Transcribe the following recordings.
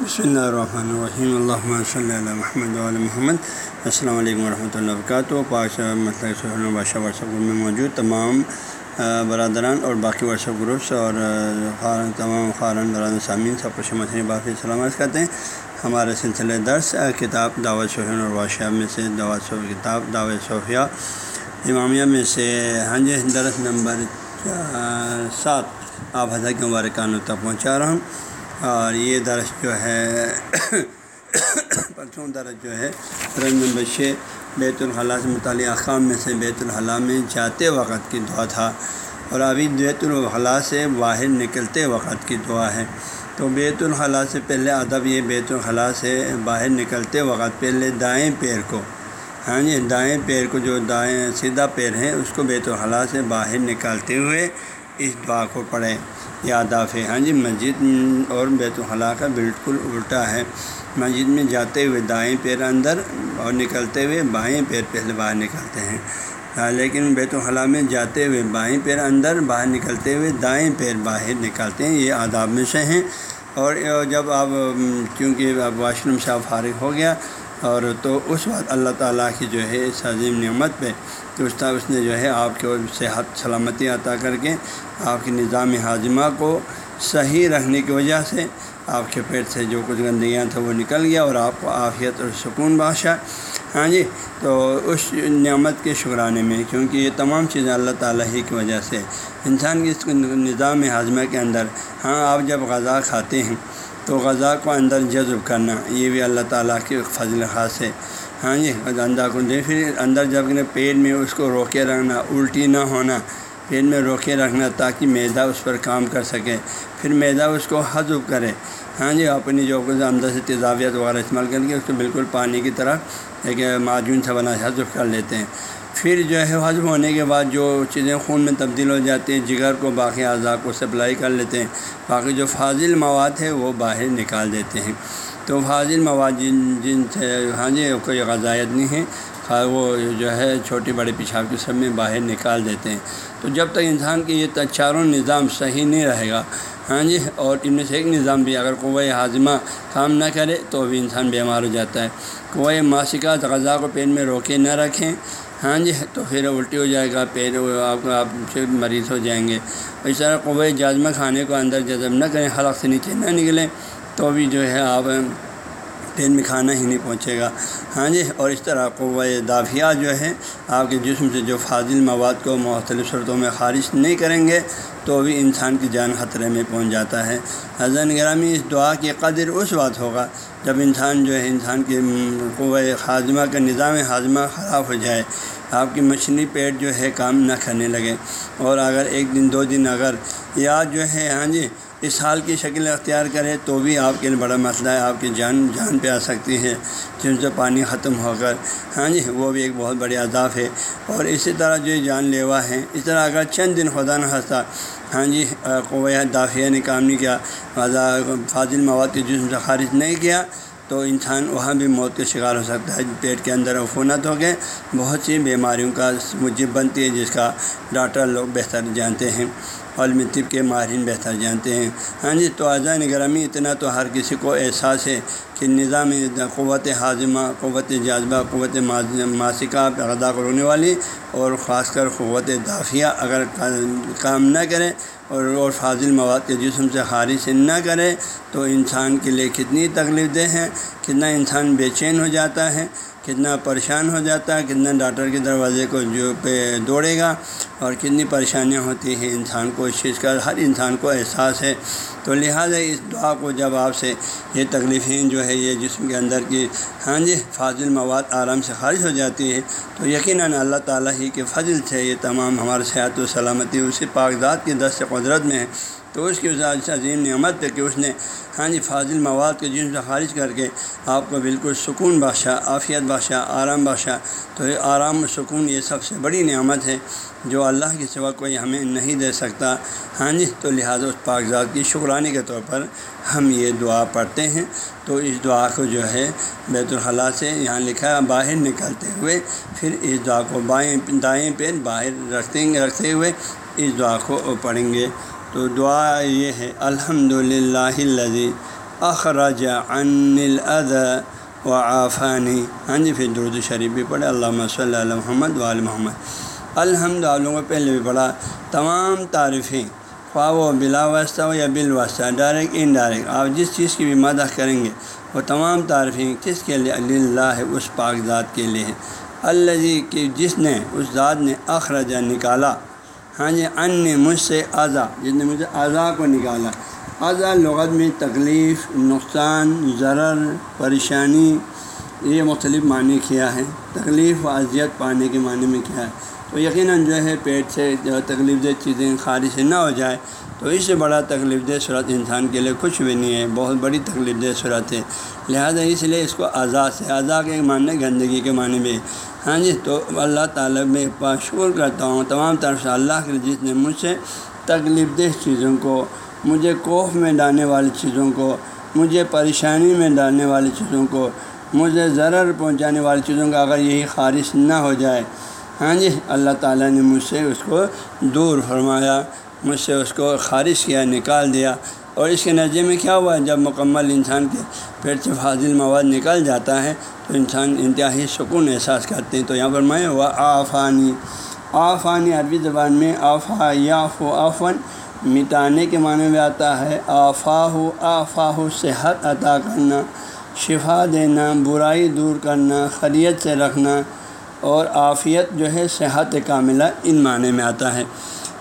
بسم اللہ الرحمن الرحیم اللہ صلی اللہ محمد علیہ محمد السلام علیکم ورحمۃ اللہ وبرکاتہ پاشا مطلب بادشاہ واٹسپ گروپ میں موجود. تمام برادران اور باقی واٹسپ گروپس اور خارن تمام خارن برادر سامعین، سب کچھ مچھلی باقی سلامت کرتے ہیں۔ ہمارے سلسلے درس کتاب دعوت صحیح اور بادشاہ میں سے دعوت صوفی کتاب دعوت صوفیہ امامیہ میں سے ہاں جی درس نمبر سات، آپ حضرت کے مبارکانوں تک پہنچا رہا ہوں۔ اور یہ درس جو ہے پرسوں درس جو ہے، رنگ نمبر چھ، بیت الخلاء سے متعلق اقام میں سے بیت الخلاء میں جاتے وقت کی دعا تھا۔ اور ابھی بیت الخلاء سے باہر نکلتے وقت کی دعا ہے۔ تو بیت الخلاء سے پہلے ادب یہ بیت الخلاء سے باہر نکلتے وقت پہلے دائیں پیر کو ہاں جی دائیں پیر کو جو دائیں، سیدھا پیر ہے اس کو بیت الخلاء سے باہر نکالتے ہوئے اس دعا کو پڑھیں۔ یاداف ہے ہاں جی مسجد اور بیت الخلاء کا بالکل الٹا ہے۔ مسجد میں جاتے ہوئے دائیں پیر اندر اور نکلتے ہوئے بائیں پیر پہلے باہر نکلتے ہیں۔ ہاں، لیکن بیت الخلاء میں جاتے ہوئے بائیں پیر اندر، باہر نکلتے ہوئے دائیں پیر باہر نکالتے ہیں۔ یہ آداب میں سے ہیں۔ اور جب آپ کیونکہ اب واش روم صاحب فارغ ہو گیا اور تو اس وقت اللہ تعالیٰ کی جو ہے اس عظیم نعمت پہ تو اس طرح اس نے جو ہے آپ کے صحت سلامتی عطا کر کے آپ کی نظام ہاضمہ کو صحیح رکھنے کی وجہ سے آپ کے پیٹ سے جو کچھ گندگیاں تھیں وہ نکل گیا اور آپ کو عافیت اور سکون بادشاہ ہاں جی تو اس نعمت کے شکرانے میں کیونکہ یہ تمام چیزیں اللہ تعالیٰ ہی کی وجہ سے انسان کی اس نظام ہاضمہ کے اندر ہاں آپ جب غذا کھاتے ہیں تو غذا کو اندر جذب کرنا، یہ بھی اللہ تعالیٰ کی فضل خاص ہے۔ ہاں جی اندھا کو پھر اندر جب پیٹ میں اس کو روکے رکھنا، الٹی نہ ہونا، پیٹ میں روکے رکھنا تاکہ میدا اس پر کام کر سکے، پھر میدا اس کو حذف کرے۔ ہاں جی اپنی جو کچھ اندر سے تیزابیت وغیرہ استعمال کر کے اس کو بالکل پانی کی طرح ایک معجون سے بنا حذف کر لیتے ہیں۔ پھر جو ہے حضم ہونے کے بعد جو چیزیں خون میں تبدیل ہو جاتی ہیں، جگر کو، باقی اعضاء کو سپلائی کر لیتے ہیں۔ باقی جو فاضل مواد ہے وہ باہر نکال دیتے ہیں۔ تو فاضل مواد جن جن سے ہاں جی کوئی غذائیت نہیں ہے۔ وہ جو ہے چھوٹی بڑی پیشاب کے سب میں باہر نکال دیتے ہیں۔ تو جب تک انسان کی یہ چاروں نظام صحیح نہیں رہے گا ہاں جی اور ان میں سے ایک نظام بھی اگر کوئی ہاضمہ کام نہ کرے تو بھی انسان بیمار ہو جاتا ہے۔ کوئی ماسکات غذا کو پین میں روکے نہ رکھیں۔ ہاں جی تو پھر الٹی ہو جائے گا پیر آپ آپ سے مریض ہو جائیں گے۔ اس طرح قوی جازمہ کھانے کو اندر جذب نہ کریں حلق سے نیچے نہ نکلیں، تو بھی جو ہے آپ پین میں کھانا ہی نہیں پہنچے گا۔ ہاں جی اور اس طرح قوہ دافیہ جو ہے، آپ کے جسم سے جو فاضل مواد کو مختلف صورتوں میں خارج نہیں کریں گے۔ تو بھی انسان کی جان خطرے میں پہنچ جاتا ہے۔ حضرت گرامی اس دعا کی قدر اس وقت ہوگا جب انسان جو ہے، انسان کے قوہ ہاضمہ کا نظام ہاضمہ خراب ہو جائے۔ آپ کی مچھلی پیٹ جو ہے، کام نہ کرنے لگے۔ اور اگر ایک دن، دو دن اگر یا جو ہے ہاں جی اس حال کی شکل اختیار کرے تو بھی آپ کے لیے بڑا مسئلہ ہے، آپ کی جان جان پہ آ سکتی ہے جن سے پانی ختم ہو کر۔ ہاں جی وہ بھی ایک بہت بڑی عذاب ہے۔ اور اسی طرح جو جان لیوا ہے اس طرح اگر چند دن خدا نہ ہنستا ہاں جی قویہ دافیہ نے کام نہیں کیا فاضل مواد کے جسم سے خارج نہیں کیا، تو انسان وہاں بھی موت کا شکار ہو سکتا ہے، پیٹ کے اندر عفونت ہو گئے بہت سی بیماریوں کا مجب بنتی ہے، جس کا ڈاکٹر لوگ بہتر جانتے ہیں۔ علم طب کے ماہرین بہتر جانتے ہیں۔ ہاں جی تو اعضاء نگرامی اتنا تو ہر کسی کو احساس ہے کہ نظام قوت حاضمہ قوت جاذبہ، قوت ماسکہ ادا کرنے والی اور خاص کر قوت دافیہ اگر کام نہ کرے اور اور فاضل مواد کے جسم سے خارج نہ کرے تو انسان کے لیے کتنی تکلیف دہ ہے، کتنا انسان بے چین ہو جاتا ہے۔ کتنا پریشان ہو جاتا ہے، کتنا ڈاکٹر کے دروازے کو جو پہ دوڑے گا اور کتنی پریشانیاں ہوتی ہیں انسان کو، اس چیز کا ہر انسان کو احساس ہے۔ تو لہٰذا اس دعا کو جب آپ سے، یہ تکلیفیں جو ہے، یہ جسم کے اندر کی ہاں جی فاضل مواد آرام سے خارج ہو جاتی ہے تو یقیناً اللہ تعالیٰ ہی کے فضل سے یہ تمام ہمارے صحت و سلامتی اسی کاغذات کی دست قدرت میں ہے۔ تو اس کی عظیم نعمت پہ کہ اس نے ہاں جی فاضل مواد کے جن سے خارج کر کے آپ کو بالکل سکون بادشاہ عافیت بادشاہ آرام بادشاہ تو یہ آرام و سکون یہ سب سے بڑی نعمت ہے جو اللہ کے سوا کوئی ہمیں نہیں دے سکتا۔ ہاں جی تو لہٰذا اس کاغذات کی شکرانی کے طور پر ہم یہ دعا پڑھتے ہیں۔ تو اس دعا کو جو ہے بیت الخلاء سے یہاں لکھا، باہر نکلتے ہوئے پھر اس دعا کو بائیں، دائیں پہ باہر رکھتے رکھتے ہوئے اس دعا کو پڑھیں گے۔ تو دعا یہ ہے الحمد للہ اخراج ان الد و آفانی ہاں جی پھر درود شریف بھی پڑھے۔ علامہ صلی اللہ علیہ محمد وال محمد۔ الحمد للہ پہلے بھی پڑھا۔ تمام تعریفیں، خواہ و بلا واسطہ ہو یا بالواسطہ ڈائریکٹ ان ڈائریکٹ آپ جس چیز کی بھی مدح کریں گے، وہ تمام تعریفیں کس کے لیے؟ اللہ اس پاک ذات کے لیے اللہ جی کہ جس نے، اس ذات نے اخرجہ نکالا۔ ہاں جی ان نے مجھ سے اعضا جس نے مجھے اعضا کو نکالا۔ اعضا لغت میں تکلیف، نقصان، ضرر، پریشانی، یہ مختلف معنی کیا ہے۔ تکلیف و اذیت پانے کے معنی میں کیا ہے۔ تو یقیناً جو ہے پیٹ سے جو تکلیف دہ چیزیں خارج سے نہ ہو جائے، تو اس سے بڑا تکلیف دہ صورت انسان کے لیے کچھ بھی نہیں ہے۔ بہت بڑی تکلیف دہ صورت ہے۔ لہٰذا اس لیے اس کو آزاد سے آزاد کے معنی گندگی کے معنی میں ہاں جی تو اللہ تعالیٰ میں پاشور کرتا ہوں۔ تمام طرف سے اللہ کے جس نے مجھ سے تکلیف دہ چیزوں کو، مجھے کوف میں ڈالنے والی چیزوں کو، مجھے پریشانی میں ڈالنے والی چیزوں کو، مجھے ضرر پہنچانے والی چیزوں کا اگر یہی خارش نہ ہو جائے۔ ہاں جی اللہ تعالیٰ نے مجھ سے اس کو دور فرمایا، مجھ سے اس کو خارش کیا، نکال دیا۔ اور اس کے نتیجے میں کیا ہوا؟ ہے جب مکمل انسان کے پیٹ سے فاضل مواد نکل جاتا ہے، تو انسان انتہائی سکون احساس کرتے ہیں۔ تو یہاں پر میں وہ آفانی۔ آفانی عربی زبان میں آفا یاف و آفن مٹانے کے معنی میں آتا ہے۔ آفاہ آفاہ صحت عطا کرنا، شفا دینا، برائی دور کرنا خریت سے رکھنا اور عافیت جو ہے، صحت کاملہ ان معنی میں آتا ہے۔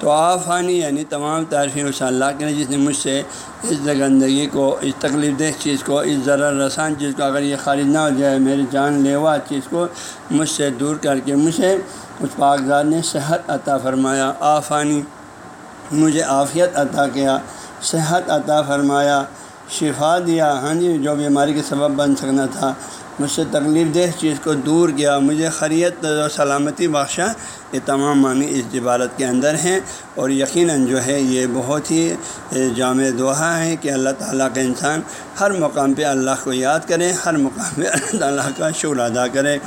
تو آفانی یعنی تمام تعریفیں اس اللہ کے جس نے مجھ سے اس گندگی کو، اس تکلیف دہ چیز کو، اس ذرا رسان چیز کو، اگر یہ خارج نہ ہو جائے، میری جان لیوا چیز کو مجھ سے دور کر کے مجھے اس پاکزاد نے صحت عطا فرمایا۔ آفانی مجھے عافیت عطا کیا، صحت عطا فرمایا، شفا دیا۔ ہاں جی جو بیماری کے سبب بن سکنا تھا۔ مجھ سے تکلیف دہ چیز کو دور کیا۔ مجھے خریت و سلامتی بخشا یہ تمام معنی اس عبارت کے اندر ہیں اور یقیناً جو ہے یہ بہت ہی جامع دعا ہے کہ اللہ تعالیٰ کا انسان ہر مقام پہ اللہ کو یاد کرے، ہر مقام پہ اللہ تعالیٰ کا شکر ادا کرے۔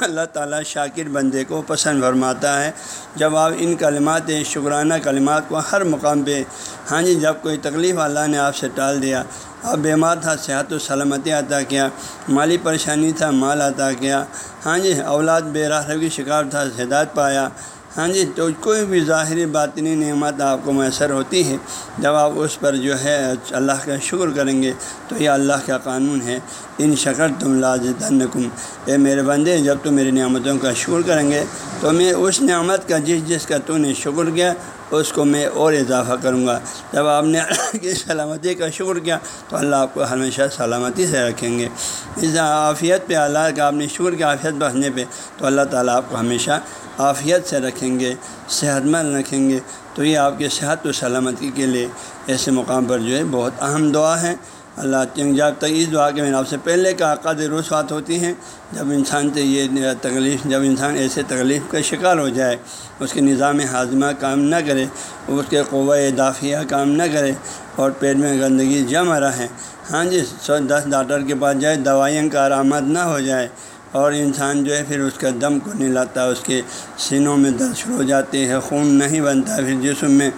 اللہ تعالیٰ شاکر بندے کو پسند فرماتا ہے۔ جب آپ ان کلمات، شکرانہ کلمات کو ہر مقام پہ ہاں جی جب کوئی تکلیف اللہ نے آپ سے ٹال دیا اب بیمار تھا، صحت و سلامتی عطا کیا، مالی پریشانی تھا، مال عطا کیا۔ ہاں جی اولاد بے راہ کی شکار تھا ہدایت پایا۔ ہاں جی تو کوئی بھی ظاہری باطنی نعمت آپ کو میسر ہوتی ہے، جب آپ اس پر جو ہے اللہ کا شکر کریں گے، تو یہ اللہ کا قانون ہے۔ ان شکر تم لاز تنکم اے میرے بندے، جب تم میری نعمتوں کا شکر کریں گے، تو میں اس نعمت کا جس جس کا تو نے شکر کیا، اس کو میں اور اضافہ کروں گا۔ جب آپ نے کی سلامتی کا شکر کیا، تو اللہ آپ کو ہمیشہ سلامتی سے رکھیں گے۔ اس عافیت پہ، اللہ کا آپ نے شکر کی عافیت بڑھنے پہ، تو اللہ تعالیٰ آپ کو ہمیشہ عافیت سے رکھیں گے، صحت مند رکھیں گے۔ تو یہ آپ کے صحت و سلامتی کے لیے ایسے مقام پر جو ہے بہت اہم دعا ہے۔ اللہ جب تک اس دعا کے میں آپ سے پہلے کا عقد بات ہوتی ہیں۔ جب انسان سے یہ تکلیف، جب انسان ایسے تکلیف کا شکار ہو جائے، اس کے نظام ہاضمہ کام نہ کرے، اس کے قوہ دافیہ کام نہ کرے اور پیٹ میں گندگی جمع رہے۔ ہاں جی سو دس ڈاکٹر کے پاس جائے دوائیوں کا آرامد نہ ہو جائے۔ اور انسان جو ہے پھر اس کا دم کو نہیں لاتا اس کے سینوں میں درد شروع ہو جاتے ہیں، خون نہیں بنتا، پھر جسم میں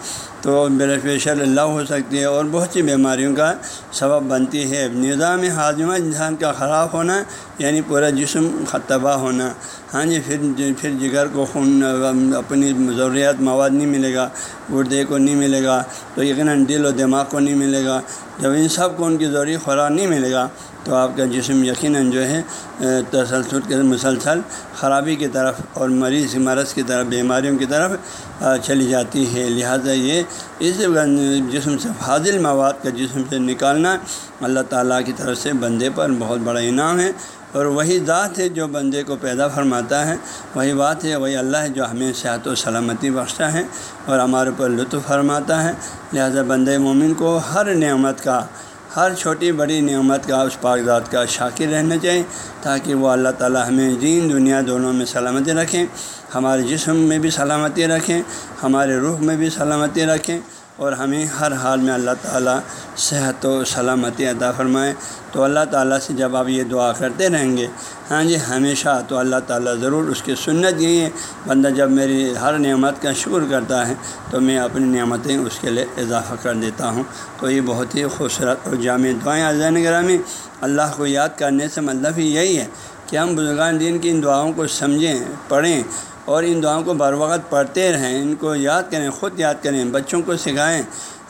تو بلڈ پریشر اللہ ہو سکتی ہے اور بہت سی بیماریوں کا سبب بنتی ہے۔ نظام ہاضمہ انسان کا خراب ہونا یعنی پورا جسم تباہ ہونا۔ ہاں جی پھر پھر جگر کو خون، اپنی ضروریات مواد نہیں ملے گا، گردے کو نہیں ملے گا، تو یقیناً دل و دماغ کو نہیں ملے گا۔ جب ان سب کو ان کی ضروری خوراک نہیں ملے گا تو آپ کا جسم یقیناً جو ہے تسلسل کے مسلسل خرابی کی طرف اور مریض مرض کی طرف، بیماریوں کی طرف چلی جاتی ہے۔ لہذا یہ اس جسم سے فاضل مواد کا جسم سے نکالنا اللہ تعالیٰ کی طرف سے بندے پر بہت بڑا انعام ہے۔ اور وہی ذات ہے جو بندے کو پیدا فرماتا ہے۔ وہی بات ہے، وہی اللہ ہے جو ہمیں صحت و سلامتی بخشتا ہے اور ہمارے اوپر لطف فرماتا ہے۔ لہذا بندے مومن کو ہر نعمت کا ہر چھوٹی بڑی نعمت کا اس ذات کا شاکر رہنا چاہیے تاکہ وہ اللہ تعالیٰ ہمیں دین دنیا دونوں میں سلامتی رکھیں، ہمارے جسم میں بھی سلامتی رکھیں، ہمارے روح میں بھی سلامتی رکھیں اور ہمیں ہر حال میں اللہ تعالیٰ صحت و سلامتی عطا فرمائیں تو اللہ تعالیٰ سے جب آپ یہ دعا کرتے رہیں گے ہاں جی ہمیشہ تو اللہ تعالیٰ ضرور اس کی سنت یہی ہے۔ بندہ جب میری ہر نعمت کا شکر کرتا ہے، تو میں اپنی نعمتیں اس کے لیے اضافہ کر دیتا ہوں۔ تو یہ بہت ہی خوبصورت اور جامع دعائیں عظین گرامی، اللہ کو یاد کرنے سے مطلب ہی یہی ہے کہ ہم بزرگان دین کی ان دعاؤں کو سمجھیں، پڑھیں۔ اور ان دعاؤں کو بر وقت پڑھتے رہیں، ان کو یاد کریں، خود یاد کریں، بچوں کو سکھائیں۔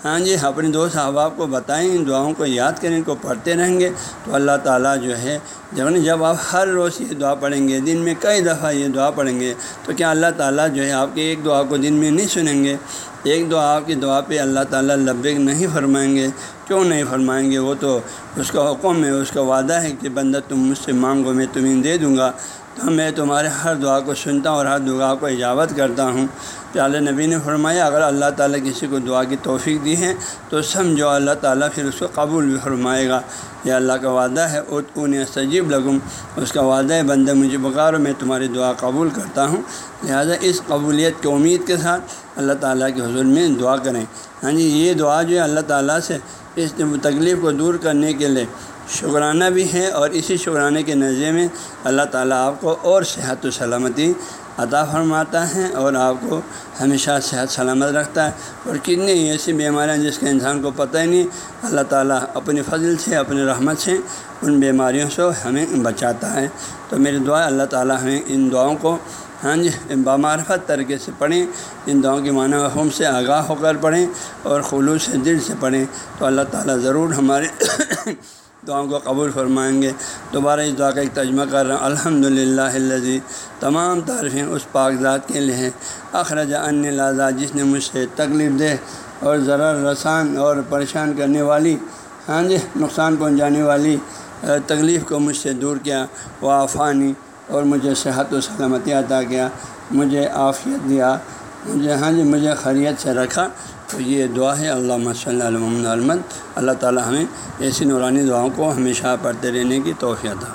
ہاں جی اپنے دوست احباب کو بتائیں، ان دعاؤں کو یاد کریں، ان کو پڑھتے رہیں گے۔ تو اللہ تعالیٰ جو ہے، جب جب آپ ہر روز یہ دعا پڑھیں گے، دن میں کئی دفعہ یہ دعا پڑھیں گے، تو کیا اللہ تعالیٰ جو ہے آپ کی ایک دعا کو دن میں نہیں سنیں گے؟ ایک دعا آپ کی دعا پہ اللہ تعالیٰ لبیک نہیں فرمائیں گے۔ کیوں نہیں فرمائیں گے؟ وہ تو اس کا حکم ہے، اس کا وعدہ ہے کہ بندہ تم مجھ سے مانگو، میں تمہیں دے دوں گا۔ تو میں تمہارے ہر دعا کو سنتا ہوں اور ہر دعا کو اجابت کرتا ہوں۔ پیالے نبی نے فرمایا، اگر اللہ تعالیٰ کسی کو دعا کی توفیق دی ہے تو سمجھو، اللہ تعالیٰ پھر اس کو قبول بھی فرمائے گا۔ یہ اللہ کا وعدہ ہے اون سجیب لگوں اس کا وعدہ ہے بندہ مجھے بکارو میں تمہاری دعا قبول کرتا ہوں۔ لہٰذا اس قبولیت کی امید کے ساتھ اللہ تعالیٰ کے حضور میں دعا کریں۔ ہاں جی یہ دعا جو ہے اللہ تعالیٰ سے اس تکلیف کو دور کرنے کے لیے شکرانہ بھی ہے اور اسی شکرانے کے نظر میں اللہ تعالیٰ آپ کو اور صحت و سلامتی عطا فرماتا ہے اور آپ کو ہمیشہ صحت سلامت رکھتا ہے اور کتنی ایسی بیماریاں جس کے انسان کو پتہ ہی نہیں، اللہ تعالیٰ اپنی فضل سے، اپنی رحمت سے ان بیماریوں سے ہمیں بچاتا ہے۔ تو میری دعا اللہ تعالیٰ ہمیں ان دعاؤں کو ہاں جی بامعرفت طریقے سے پڑھیں، ان دعاؤں کے معنی مفہوم سے آگاہ ہو کر پڑھیں اور خلوص دل سے پڑھیں۔ تو اللہ تعالیٰ ضرور ہمارے دعاؤں کو قبول فرمائیں گے۔ دوبارہ اس دعا کا ایک ترجمہ کر رہا ہوں۔ الحمد للہ الزی تمام تعریفیں اس پاک ذات کے لیے ہیں۔ اخرج ان لازا جس نے مجھ سے تکلیف دہ اور ذرا رسان اور پریشان کرنے والی ہاں جی نقصان پہنچانے والی تکلیف کو مجھ سے دور کیا، وہ آفانی اور مجھے صحت و سلامتی عطا کیا، مجھے عافیت دیا، مجھے ہاں جی مجھے خیریت سے رکھا۔ تو یہ دعا ہے اللہ صلی اللہ علیہ محمد۔ اللہ تعالیٰ ہمیں ایسی نورانی دعاؤں کو ہمیشہ پڑھتے رہنے کی توفیع تھا